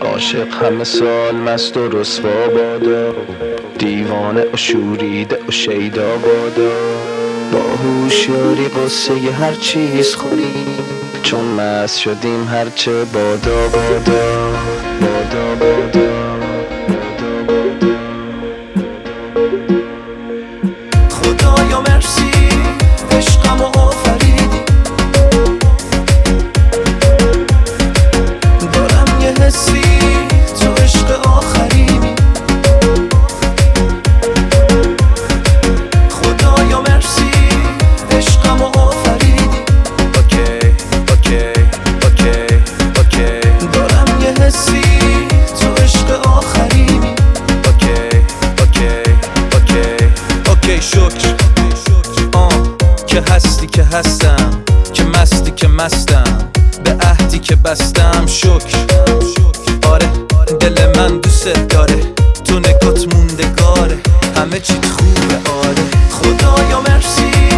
عاشق همه سال مست و رسوا بادا. دیوانه و شوریده و شیدا بادا. با هوشیاری قصه هر چیز خوریم چون مست شدیم هرچه بادا بادا. بادا بادا. خدایا مرسی آفریدی یه حسی هستم که مستی که مستم به عهدی که بستم شکر. آره دل من دوست داره تو نگات موندگاره همه چیت خوبه آره. خدایا مرسی.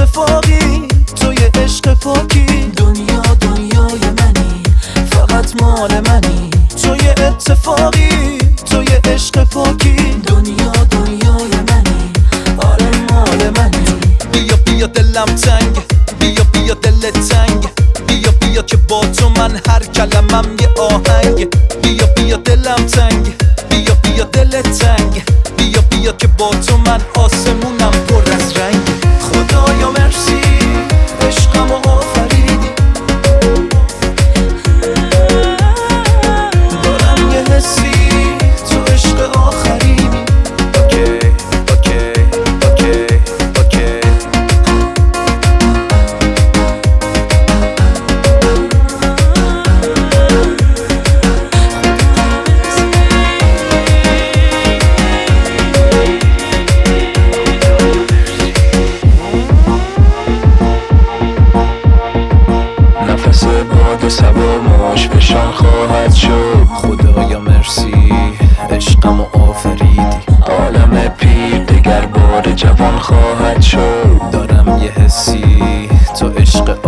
اتفاقی تو یه عشق پاکی. دنیا دنیای منی فقط مال منی. تو یه اتفاقی تو یه عشق پاکی. دنیا دنیای منی آره مال منی. بیا بیا دلم تنگ بیا بیا دل تنگ. بیا بیا که با تو من هر کلمم یه آهنگ. بیا بیا دلم تنگ بیا بیا دل تنگ. بیا بیا که با تو من آسمونم باد و سبا ماش فشان خواهد شد. خدایا مرسی عشقم و آفریدی. عالم پیر دگر بار جوان خواهد شد. دارم یه حسی تو عشق